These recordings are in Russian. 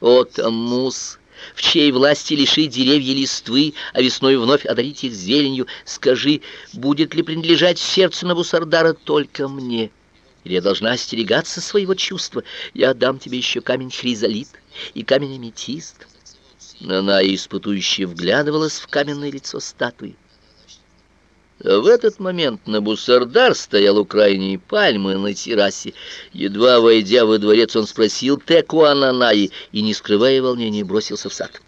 О, Таммус, в чьей власти лишить деревья листвы, а весной вновь одарить их зеленью, скажи, будет ли принадлежать сердце Набусардара только мне? Или я должна остерегаться своего чувства? Я дам тебе еще камень хризолит и камень аметист. Она испытующе вглядывалась в каменное лицо статуи. В этот момент Набусардар стоял у крайней пальмы на террасе. Едва войдя во дворец, он спросил Теку Ананаи и, не скрывая волнения, бросился в сад.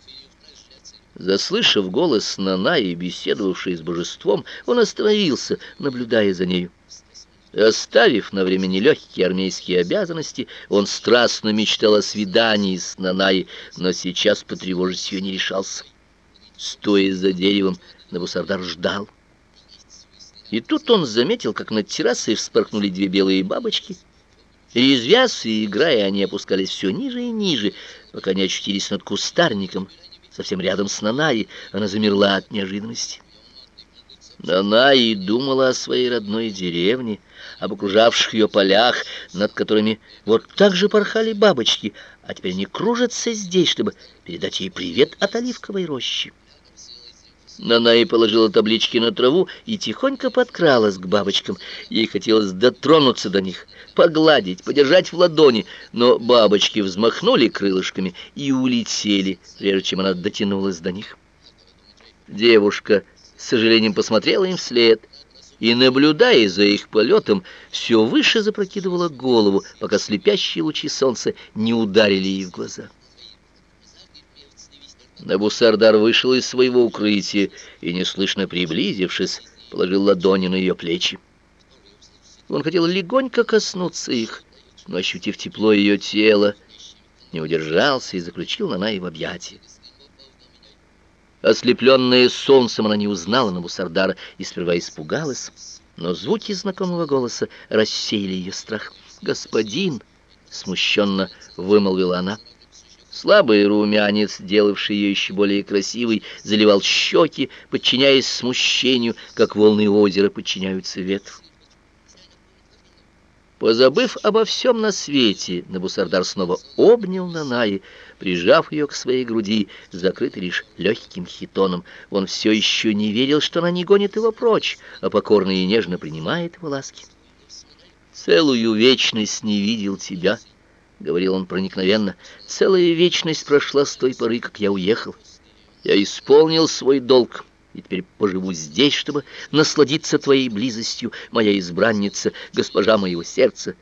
Заслышав голос Нанаи, беседовавшей с божеством, он остановился, наблюдая за нею. Оставив на время нелегкие армейские обязанности, он страстно мечтал о свидании с Нанаей, но сейчас потревожить ее не решался. Стоя за деревом, Набусардар ждал. И тут он заметил, как над террасой вспорхнули две белые бабочки. Резвясь и играя, они опускались все ниже и ниже, пока не очутились над кустарником, совсем рядом с Нанаей. Она замерла от неожиданности. Нанаи думала о своей родной деревне, об окружавших ее полях, над которыми вот так же порхали бабочки, а теперь они кружатся здесь, чтобы передать ей привет от оливковой рощи. Нанаи положила таблички на траву и тихонько подкралась к бабочкам. Ей хотелось дотронуться до них, погладить, подержать в ладони, но бабочки взмахнули крылышками и улетели, прежде чем она дотянулась до них. Девушка с сожалением посмотрела им вслед и, наблюдая за их полетом, все выше запрокидывала голову, пока слепящие лучи солнца не ударили ей в глаза. Набусардар вышел из своего укрытия и, неслышно приблизившись, положил ладони на ее плечи. Он хотел легонько коснуться их, но, ощутив тепло ее тела, не удержался и заключил на Наи в объятия. Ослепленная солнцем, она не узнала Набусардара и сперва испугалась, но звуки знакомого голоса рассеяли ее страх. «Господин!» — смущенно вымолвила она — Слабый румянец, делавший ее еще более красивой, заливал щеки, подчиняясь смущению, как волны озера подчиняются ветру. Позабыв обо всем на свете, Набусардар снова обнял Нанаи, прижав ее к своей груди, закрытой лишь легким хитоном. Он все еще не верил, что она не гонит его прочь, а покорно и нежно принимает его ласки. «Целую вечность не видел тебя», — говорил он проникновенно, — «целая вечность прошла с той поры, как я уехал. Я исполнил свой долг, и теперь поживу здесь, чтобы насладиться твоей близостью, моя избранница, госпожа моего сердца».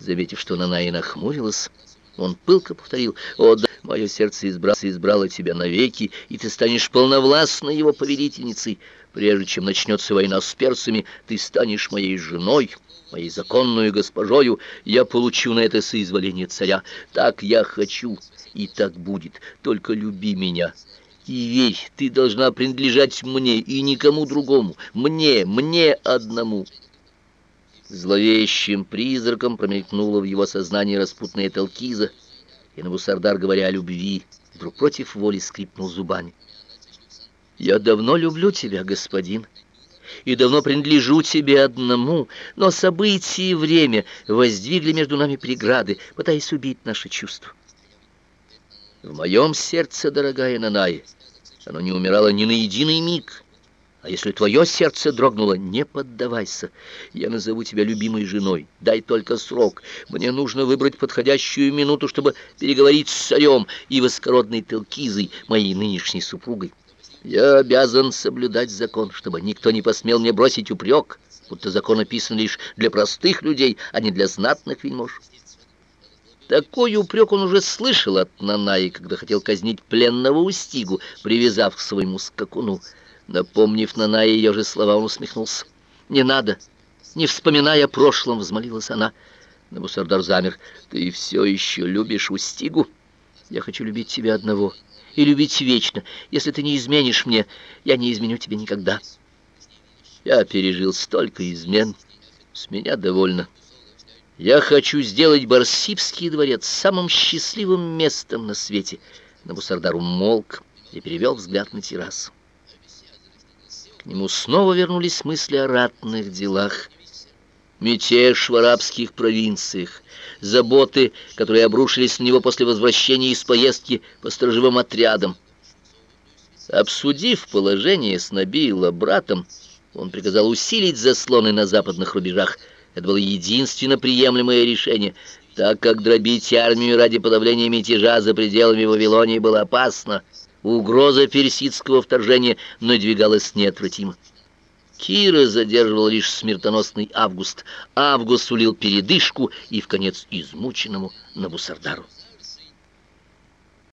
Заметив, что Наная нахмурилась, он пылко повторил, «О, да, мое сердце избрало, избрало тебя навеки, и ты станешь полновластной его повелительницей. Прежде чем начнется война с персами, ты станешь моей женой» моей законную госпожою, я получу на это соизволение царя. Так я хочу, и так будет. Только люби меня. И верь, ты должна принадлежать мне и никому другому. Мне, мне одному. Зловещим призраком промелькнула в его сознании распутная Талкиза, и Набусардар, говоря о любви, вдруг против воли скрипнул зубами. «Я давно люблю тебя, господин», и давно принадлежу тебе одному, но события и время воздвигли между нами преграды, пытаясь убить наши чувства. В моем сердце, дорогая Нанай, оно не умирало ни на единый миг. А если твое сердце дрогнуло, не поддавайся. Я назову тебя любимой женой. Дай только срок. Мне нужно выбрать подходящую минуту, чтобы переговорить с царем и воскородной Телкизой, моей нынешней супругой. Я обязан соблюдать закон, чтобы никто не посмел мне бросить упрек, будто закон описан лишь для простых людей, а не для знатных вельмож. Такой упрек он уже слышал от Нанаи, когда хотел казнить пленного Устигу, привязав к своему скакуну. Напомнив Нанае ее же слова, он усмехнулся. «Не надо, не вспоминая о прошлом», — взмолилась она. Набусардар замер. «Ты все еще любишь Устигу? Я хочу любить тебя одного» и любить вечно. Если ты не изменишь мне, я не изменю тебе никогда. Я пережил столько измен, с меня довольно. Я хочу сделать Барсибский дворец самым счастливым местом на свете. Набусардар умолк и перевел взгляд на террасу. К нему снова вернулись мысли о ратных делах. Мятеж в арабских провинциях, заботы, которые обрушились на него после возвращения из поездки по сторожевым отрядам. Обсудив положение с Набиила братом, он приказал усилить заслоны на западных рубежах. Это было единственно приемлемое решение, так как дробить армию ради подавления мятежа за пределами Вавилонии было опасно. Угроза персидского вторжения надвигалась неотвратимо. Кира задерживал лишь смертоносный Август. Август сулил передышку и, в конец, измученному Набусардару.